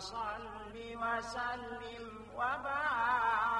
وصل وسلم وبارك.